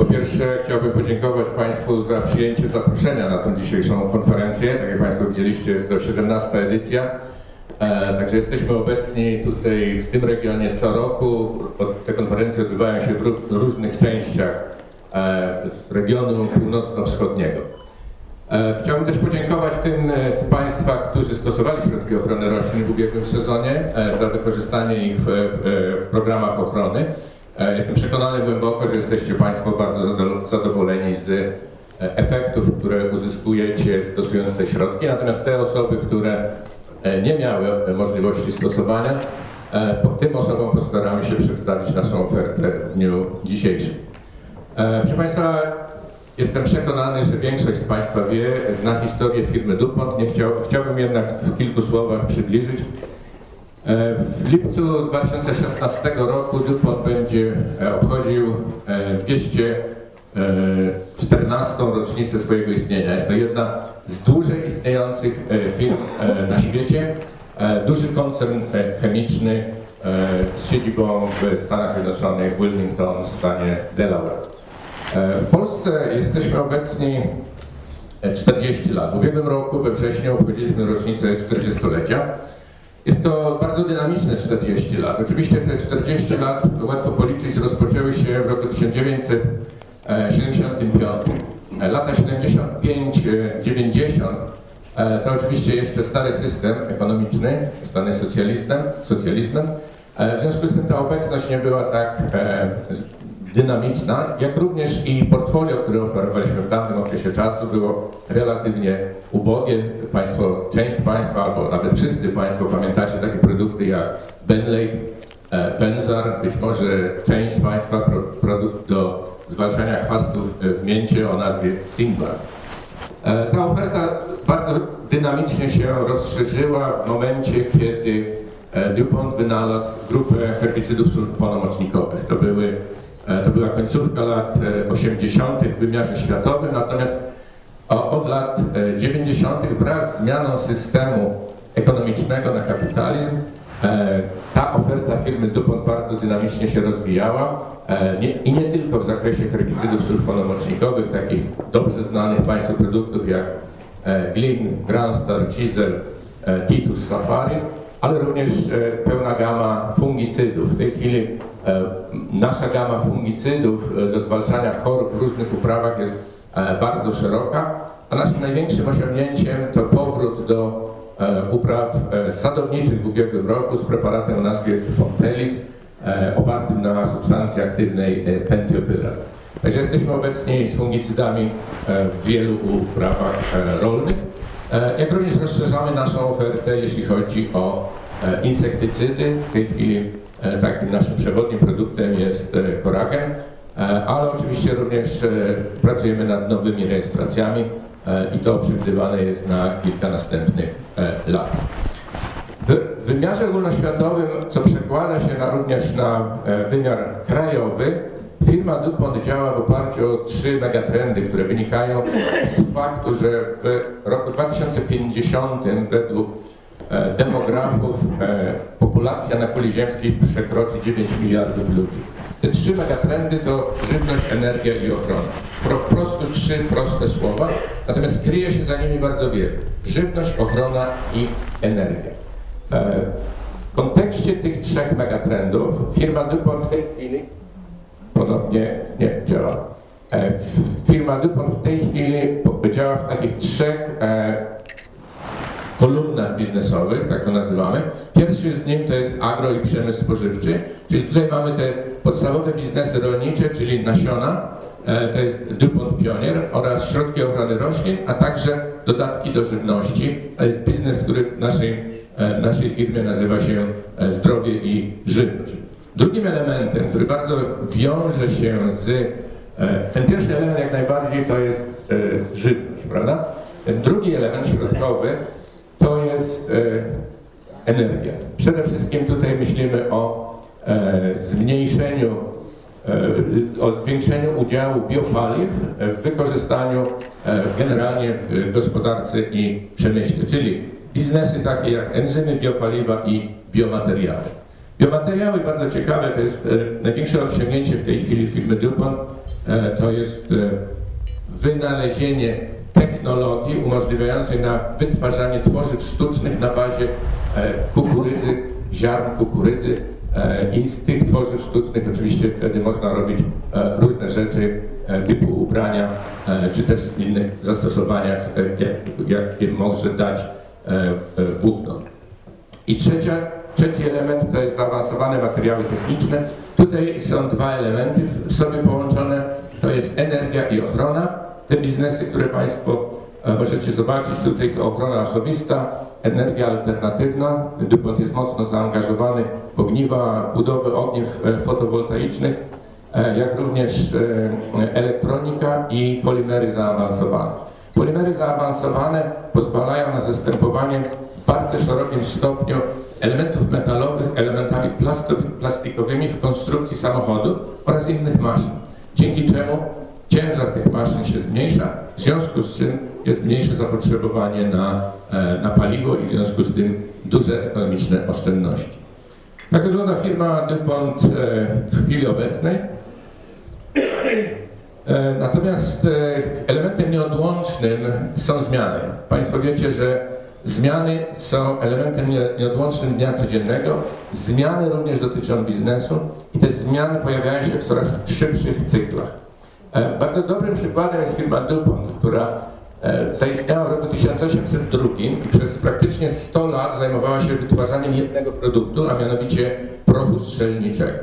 Po pierwsze chciałbym podziękować Państwu za przyjęcie zaproszenia na tą dzisiejszą konferencję. Tak jak Państwo widzieliście, jest to 17. edycja. E, także jesteśmy obecni tutaj w tym regionie co roku. Te konferencje odbywają się w różnych częściach e, regionu północno-wschodniego. E, chciałbym też podziękować tym z Państwa, którzy stosowali środki ochrony roślin w ubiegłym sezonie za wykorzystanie ich w, w, w programach ochrony. Jestem przekonany głęboko, że jesteście Państwo bardzo zadowoleni z efektów, które uzyskujecie stosując te środki. Natomiast te osoby, które E, nie miały możliwości stosowania, e, tym osobom postaramy się przedstawić naszą ofertę w dniu dzisiejszym. E, proszę Państwa, jestem przekonany, że większość z Państwa wie, zna historię firmy DuPont. Nie chciał, chciałbym jednak w kilku słowach przybliżyć. W lipcu 2016 roku DuPont będzie obchodził 200 14. rocznicę swojego istnienia. Jest to jedna z dłużej istniejących e, firm e, na świecie. E, duży koncern chemiczny z siedzibą w Stanach Zjednoczonych, Wilmington, w stanie Delaware. W Polsce jesteśmy obecni 40 lat. W ubiegłym roku we wrześniu obchodziliśmy rocznicę 40-lecia. Jest to bardzo dynamiczne 40 lat. Oczywiście te 40 lat, łatwo policzyć, rozpoczęły się w roku 1900 75. E, lata 75-90 e, to oczywiście jeszcze stary system ekonomiczny, zwany socjalistem, socjalizmem. E, w związku z tym ta obecność nie była tak dynamiczna, jak również i portfolio, które oferowaliśmy w tamtym okresie czasu było relatywnie ubogie. Państwo, część z Państwa, albo nawet wszyscy Państwo pamiętacie takie produkty jak Bentley, Penzar, być może część z Państwa produkt do zwalczania chwastów w mięcie o nazwie Singlar. E, ta oferta bardzo dynamicznie się rozszerzyła w momencie, kiedy e, DuPont wynalazł grupę herbicydów sulfonamocznikowych. To, były, e, to była końcówka lat 80. w wymiarze światowym, natomiast od lat 90. wraz z zmianą systemu ekonomicznego na kapitalizm ta oferta firmy DuPont bardzo dynamicznie się rozwijała E, I nie tylko w zakresie herbicydów sulfonomocznikowych, takich dobrze znanych Państwu produktów jak e, Glyn, Granstar, Chisel, e, Titus Safari, ale również pełna gama fungicydów. W tej chwili nasza gama fungicydów do zwalczania chorób w różnych uprawach jest bardzo szeroka, a naszym największym osiągnięciem to powrót do upraw sadowniczych w ubiegłym roku z preparatem o nazwie Fontelis, E, opartym na substancji aktywnej e, pentiopyra. Także jesteśmy obecni z fungicydami e, w wielu uprawach rolnych, jak również rozszerzamy naszą ofertę, jeśli chodzi o insektycydy. W tej chwili takim naszym przewodnim produktem jest koragen, ale oczywiście również pracujemy nad nowymi rejestracjami i to przewidywane jest na kilka następnych lat. W wymiarze ogólnoświatowym, co przekłada się na, również na e, wymiar krajowy, firma DuPont działa w oparciu o trzy megatrendy, które wynikają z faktu, że w roku 2050 według e, demografów e, populacja na kuli ziemskiej przekroczy 9 miliardów ludzi. Te trzy megatrendy to żywność, energia i ochrona. Po prostu trzy proste słowa, natomiast kryje się za nimi bardzo wiele. Żywność, ochrona i energia. E, w kontekście tych trzech megatrendów firma DuPont w tej chwili ponownie nie działa. E, firma DuPont w tej chwili działa w takich trzech e, kolumnach biznesowych, tak to nazywamy. Pierwszy z nich to jest agro i przemysł spożywczy, czyli tutaj mamy te podstawowe biznesy rolnicze, czyli nasiona, to jest DuPont Pionier oraz środki ochrony roślin, a także dodatki do żywności. To jest biznes, który w naszej E, naszej firmy nazywa się e, zdrowie i żywność. Drugim elementem, który bardzo wiąże się z... E, ten pierwszy element jak najbardziej to jest żywność, prawda? Ten drugi element środkowy to jest energia. Przede wszystkim tutaj myślimy o zmniejszeniu, o zwiększeniu udziału biopaliw w wykorzystaniu generalnie w gospodarce i przemyśle, czyli biznesy takie jak enzymy, biopaliwa i biomateriały. Biomateriały bardzo ciekawe, to jest e, największe osiągnięcie w tej chwili firmy DuPont. to jest wynalezienie technologii umożliwiającej na wytwarzanie tworzyw sztucznych na bazie kukurydzy, ziarn kukurydzy i z tych tworzyw sztucznych oczywiście wtedy można robić różne rzeczy typu ubrania, czy też w innych zastosowaniach, jakie może dać włókno. I trzecia, trzeci element to jest zaawansowane materiały techniczne. Tutaj są dwa elementy w sobie połączone. To jest energia i ochrona. Te biznesy, które Państwo e, możecie zobaczyć, tutaj to ochrona osobista, energia alternatywna. DuPont jest mocno zaangażowany w ogniwa, budowę ogniw e, fotowoltaicznych, e, jak również elektronika i polimery zaawansowane. Polimery zaawansowane pozwalają na zastępowanie w bardzo szerokim stopniu elementów metalowych elementami plastikowymi w konstrukcji samochodów oraz innych maszyn, dzięki czemu ciężar tych maszyn się zmniejsza, w związku z czym jest mniejsze zapotrzebowanie na, e, na paliwo i w związku z tym duże ekonomiczne oszczędności. Jak wygląda firma DuPont e, w chwili obecnej? E, natomiast elementem nieodłącznym są zmiany. Państwo wiecie, że Zmiany są elementem nieodłącznym dnia codziennego. Zmiany również dotyczą biznesu i te zmiany pojawiają się w coraz szybszych cyklach. E, bardzo dobrym przykładem jest firma DuPont, która e, zaistniała w roku 1802 i przez praktycznie 100 lat zajmowała się wytwarzaniem jednego produktu, a mianowicie prochu strzelniczego.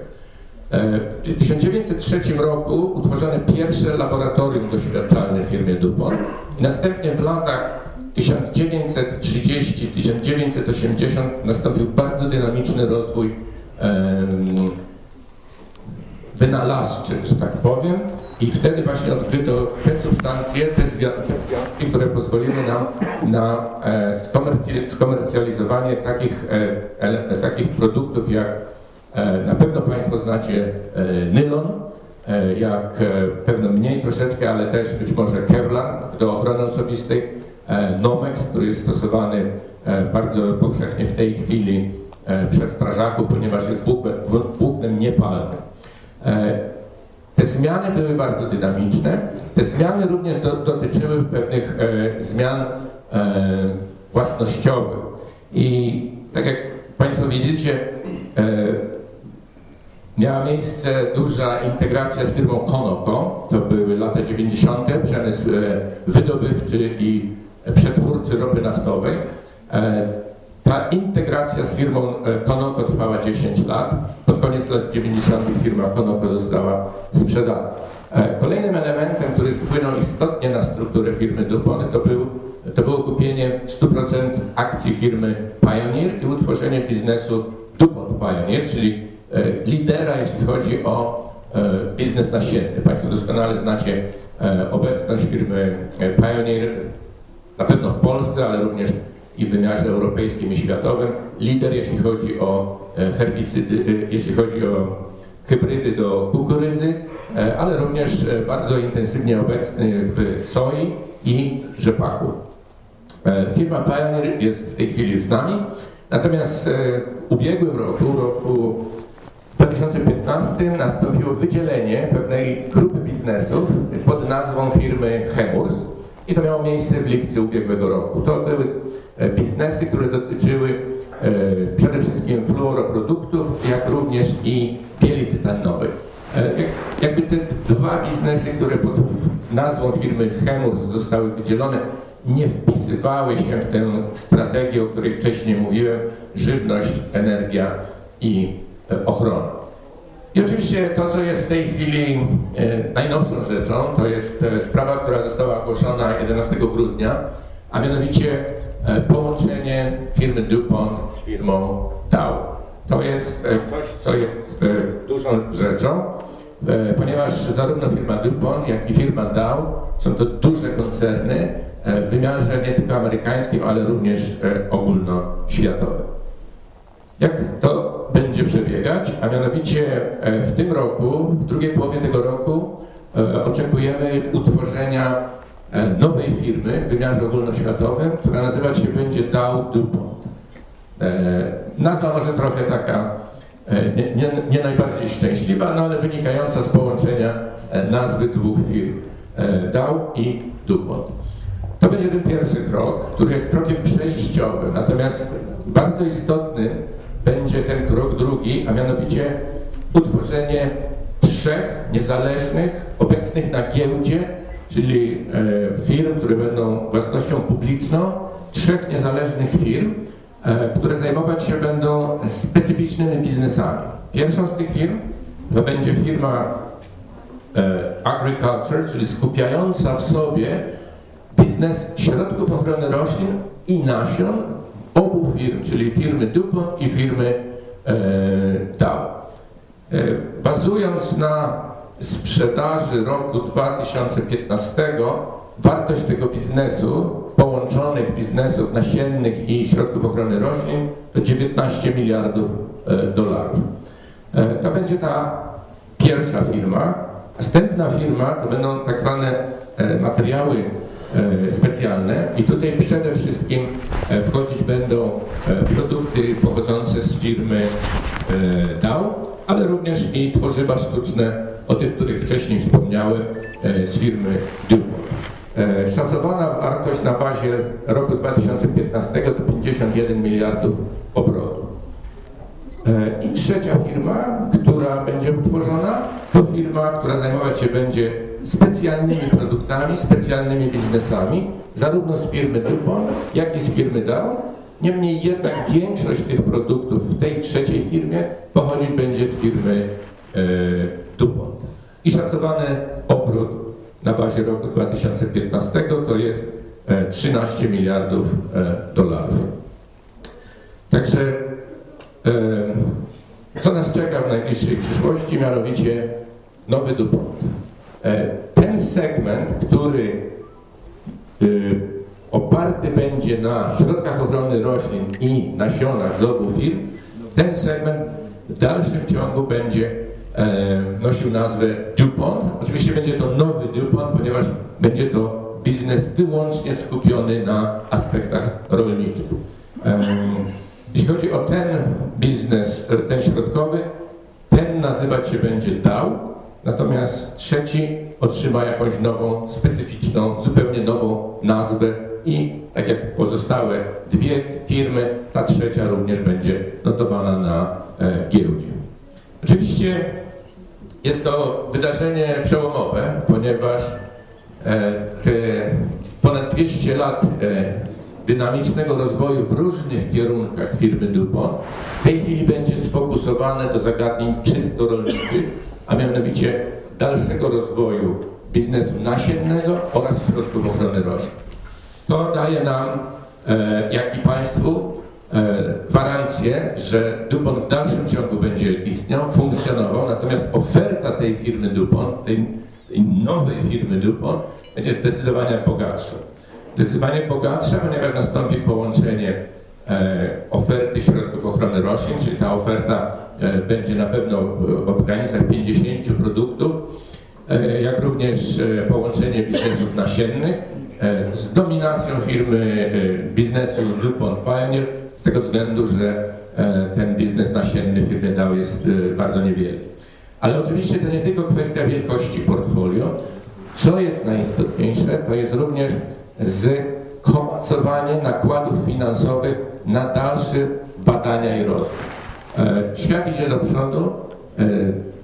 E, w 1903 roku utworzono pierwsze laboratorium doświadczalne w firmie DuPont i następnie w latach 1930-1980 nastąpił bardzo dynamiczny rozwój wynalazczy, że tak powiem, i wtedy właśnie odkryto te substancje, te związki, które pozwoliły nam na e, skomercjalizowanie takich, e, takich produktów jak e, na pewno Państwo znacie nylon, jak pewno mniej troszeczkę, ale też być może kevlar do ochrony osobistej, Nomex, który jest stosowany bardzo powszechnie w tej chwili przez strażaków, ponieważ jest włóknem niepalnym. Te zmiany były bardzo dynamiczne. Te zmiany również do, dotyczyły pewnych e, zmian e, własnościowych. I tak jak Państwo widzicie, e, miała miejsce duża integracja z firmą Konoko. To były lata 90., przemysł wydobywczy i przetwórczy ropy naftowej. E, ta integracja z firmą Konoko e, trwała 10 lat. Pod koniec lat 90. firma Konoko została sprzedana. E, kolejnym elementem, który wpłynął istotnie na strukturę firmy DuPont, to, był, to było kupienie 100% akcji firmy Pioneer i utworzenie biznesu DuPont Pioneer, czyli lidera, jeśli chodzi o biznes nasienny. Państwo doskonale znacie obecność firmy Pioneer na pewno w Polsce, ale również i w wymiarze europejskim i światowym. Lider, jeśli chodzi o e, herbicydy, e, jeśli chodzi o hybrydy do kukurydzy, e, ale również bardzo intensywnie obecny w soi i rzepaku. Firma Pioneer jest w tej chwili z nami, natomiast w ubiegłym roku, roku 2015 nastąpiło wydzielenie pewnej grupy biznesów pod nazwą firmy Chemurs. I to miało miejsce w lipcu ubiegłego roku. To były biznesy, które dotyczyły e, przede wszystkim fluoroproduktów, jak również i bieli tytanowej. E, jakby te dwa biznesy, które pod nazwą firmy Chemurs zostały wydzielone, nie wpisywały się w tę strategię, o której wcześniej mówiłem, żywność, energia i ochrona. I oczywiście to, co jest w tej chwili e, najnowszą rzeczą, to jest e, sprawa, która została ogłoszona 11 grudnia, a mianowicie e, połączenie firmy DuPont z firmą Dow. To jest coś, co jest dużą rzeczą, ponieważ zarówno firma DuPont, jak i firma Dow są to duże koncerny w wymiarze nie tylko amerykańskim, ale również ogólnoświatowym. Jak to będzie przebiegać, a mianowicie e, w tym roku, w drugiej połowie tego roku e, oczekujemy utworzenia e, nowej firmy w wymiarze ogólnoświatowym, która nazywać się będzie Dow DuPont. Nazwa może trochę taka nie, nie, nie najbardziej szczęśliwa, no ale wynikająca z połączenia e, nazwy dwóch firm, e, Dow i DuPont. To będzie ten pierwszy krok, który jest krokiem przejściowym, natomiast bardzo istotny będzie ten krok drugi, a mianowicie utworzenie trzech niezależnych, obecnych na giełdzie, czyli e, firm, które będą własnością publiczną, trzech niezależnych firm, e, które zajmować się będą specyficznymi biznesami. Pierwszą z tych firm to będzie firma e, Agriculture, czyli skupiająca w sobie biznes środków ochrony roślin i nasion obu firm, czyli firmy DuPont i firmy Dow. Bazując na sprzedaży roku 2015, wartość tego biznesu, połączonych biznesów nasiennych i środków ochrony roślin, to 19 miliardów e, dolarów. E, to będzie ta pierwsza firma. Następna firma to będą tak zwane e, materiały specjalne i tutaj przede wszystkim wchodzić będą produkty pochodzące z firmy Dow, ale również i tworzywa sztuczne, o tych, których wcześniej wspomniałem, z firmy DuPont. Szacowana wartość na bazie roku 2015 to 51 miliardów obrotu. I trzecia firma, która będzie utworzona, to firma, która zajmować się będzie specjalnymi produktami, specjalnymi biznesami, zarówno z firmy DuPont, jak i z firmy Dow. Niemniej jednak większość tych produktów w tej trzeciej firmie pochodzić będzie z firmy e, DuPont. I szacowany obrót na bazie roku 2015 to jest e, 13 miliardów e, dolarów. Także e, co nas czeka w najbliższej przyszłości, mianowicie nowy DuPont. E, ten segment, który oparty będzie na środkach ochrony roślin i nasionach z obu firm, ten segment w dalszym ciągu będzie e, nosił nazwę DuPont. Oczywiście będzie to nowy DuPont, ponieważ będzie to biznes wyłącznie skupiony na aspektach rolniczych. Jeśli chodzi o ten biznes, e, ten środkowy, ten nazywać się będzie Dow, Natomiast trzeci otrzyma jakąś nową, specyficzną, zupełnie nową nazwę i tak jak pozostałe dwie firmy, ta trzecia również będzie notowana na e, giełdzie. Oczywiście jest to wydarzenie przełomowe, ponieważ e, ponad 200 lat e, dynamicznego rozwoju w różnych kierunkach firmy DuPont w tej chwili będzie sfokusowane do zagadnień czysto rolniczych, a mianowicie dalszego rozwoju biznesu nasiennego oraz środków ochrony roślin. To daje nam, e, jak i Państwu, gwarancję, że DuPont w dalszym ciągu będzie istniał, funkcjonował, natomiast oferta tej firmy DuPont, tej, tej nowej firmy DuPont będzie zdecydowanie bogatsza. Zdecydowanie bogatsza, ponieważ nastąpi połączenie e, oferty środków ochrony roślin, czyli ta oferta E, będzie na pewno w granicach 50 produktów, e, jak również e, połączenie biznesów nasiennych z dominacją firmy biznesu DuPont Pioneer tego względu, że ten biznes nasienny firmy Dow jest bardzo niewielki. Ale oczywiście to nie tylko kwestia wielkości portfolio. Co jest najistotniejsze, to jest również zkomasowanie nakładów finansowych na dalsze badania i rozwój. E, świat idzie do przodu, e,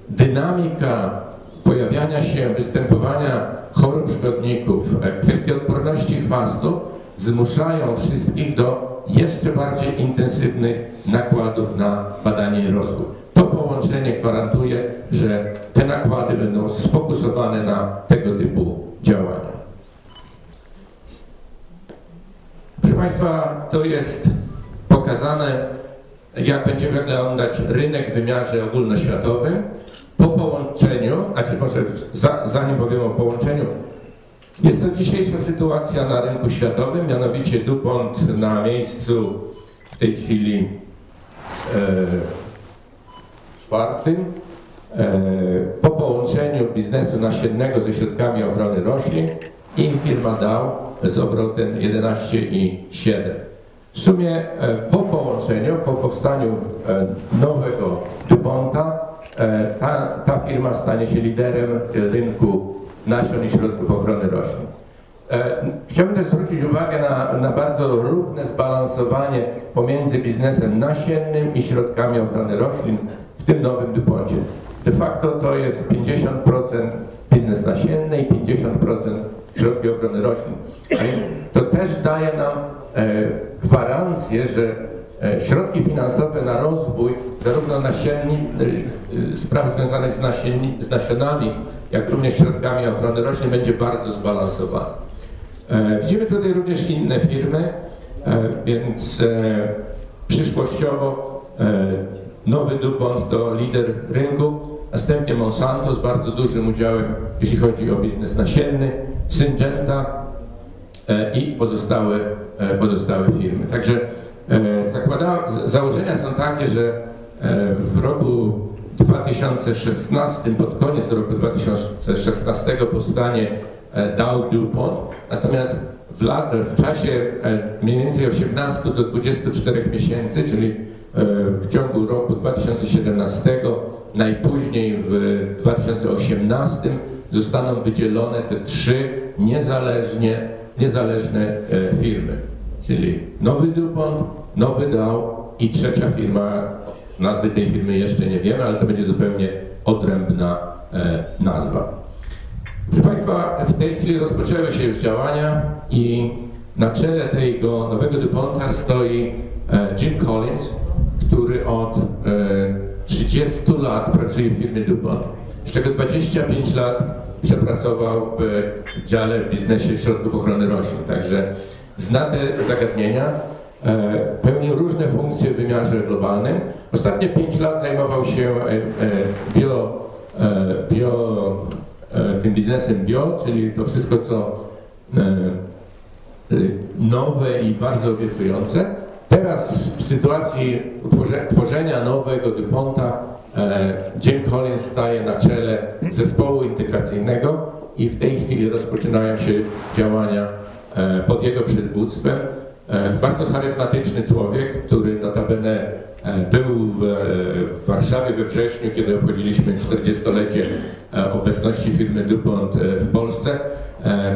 dynamika pojawiania się, występowania chorób szkodników, e, kwestie odporności chwastu zmuszają wszystkich do jeszcze bardziej intensywnych nakładów na badanie i rozwój. To połączenie gwarantuje, że te nakłady będą sfokusowane na tego typu działania. Proszę Państwa, to jest pokazane jak będzie wyglądać rynek w wymiarze ogólnoświatowym po połączeniu, znaczy może za, zanim powiem o połączeniu, jest to dzisiejsza sytuacja na rynku światowym, mianowicie DuPont na miejscu w tej chwili e, czwartym. E, po połączeniu biznesu nasiennego ze środkami ochrony roślin i firma Dow z obrotem 11,7. W sumie e, po połączeniu, po powstaniu e, nowego DuPonta e, ta, ta firma stanie się liderem rynku nasion i środków ochrony roślin. E, chciałbym też zwrócić uwagę na, na bardzo równe zbalansowanie pomiędzy biznesem nasiennym i środkami ochrony roślin w tym nowym DuPoncie. De facto to jest 50% biznes nasienny i 50% środki ochrony roślin. A więc to też daje nam e, gwarancję, że e, środki finansowe na rozwój zarówno nasienni, spraw związanych z, nasienni, z nasionami, jak również środkami ochrony roślin będzie bardzo zbalansowany. E, widzimy tutaj również inne firmy, e, więc e, przyszłościowo nowy DuPont to lider rynku, następnie Monsanto z bardzo dużym udziałem, jeśli chodzi o biznes nasienny, Syngenta i pozostałe, pozostałe firmy. Także zakłada, założenia są takie, że w roku 2016, pod koniec roku 2016 powstanie Dow DuPont, natomiast w, lat, w czasie mniej więcej 18 do 24 miesięcy, czyli w ciągu roku 2017, najpóźniej w 2018 zostaną wydzielone te trzy niezależnie, niezależne firmy, czyli nowy DuPont, nowy Dow i trzecia firma, nazwy tej firmy jeszcze nie wiemy, ale to będzie zupełnie odrębna nazwa. Proszę Państwa, w tej chwili rozpoczęły się już działania i na czele tego nowego DuPonta stoi e, Jim Collins, który od 30 e, lat pracuje w firmie DuPont, z czego 25 lat przepracował w dziale w biznesie środków ochrony roślin. Także zna te zagadnienia, e, pełni różne funkcje w wymiarze globalnym. Ostatnie 5 lat zajmował się bio, bio E, tym biznesem bio, czyli to wszystko, co e, e, nowe i bardzo obiecujące. Teraz w sytuacji tworzenia nowego DuPonta Jim Collins staje na czele zespołu integracyjnego i w tej chwili rozpoczynają się działania pod jego przywództwem. Bardzo charyzmatyczny człowiek, który notabene E, był w, e, w Warszawie we wrześniu, kiedy obchodziliśmy 40-lecie e, obecności firmy DuPont w Polsce.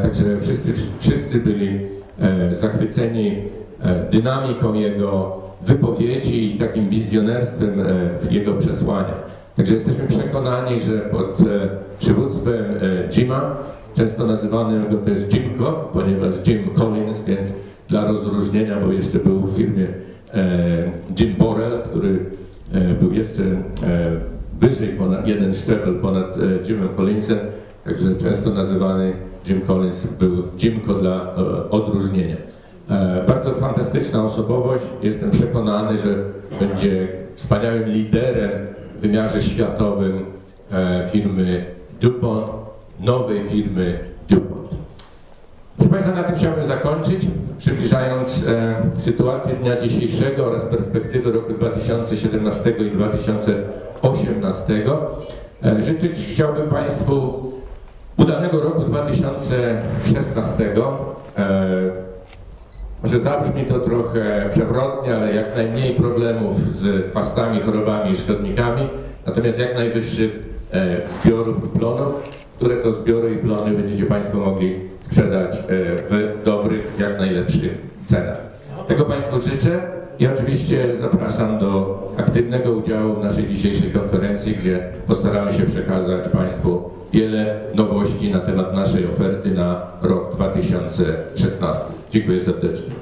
Także wszyscy, wszyscy byli zachwyceni dynamiką jego wypowiedzi i takim wizjonerstwem jego przesłaniach. Także jesteśmy przekonani, że pod przywództwem Jima, często nazywany go też Jimko, ponieważ Jim Collins, więc dla rozróżnienia, bo jeszcze był w firmie E, Jim Borrell, który e, był jeszcze e, wyżej, ponad jeden szczebel ponad Jimem Collinsem, także często nazywany Jim Collins był Jimko dla odróżnienia. Bardzo fantastyczna osobowość. Jestem przekonany, że będzie wspaniałym liderem w wymiarze światowym firmy DuPont, nowej firmy DuPont. Proszę Państwa, na tym chciałbym zakończyć, przybliżając e, sytuację dnia dzisiejszego oraz perspektywy roku 2017 i 2018. E, życzyć chciałbym Państwu udanego roku 2016. E, może zabrzmi to trochę przewrotnie, ale jak najmniej problemów z chwastami, chorobami i szkodnikami, natomiast jak najwyższych e, zbiorów i plonów które to zbiory i plony będziecie Państwo mogli sprzedać e, w dobrych, jak najlepszych cenach. Tego Państwu życzę i oczywiście zapraszam do aktywnego udziału w naszej dzisiejszej konferencji, gdzie postaramy się przekazać Państwu wiele nowości na temat naszej oferty na rok 2016. Dziękuję serdecznie.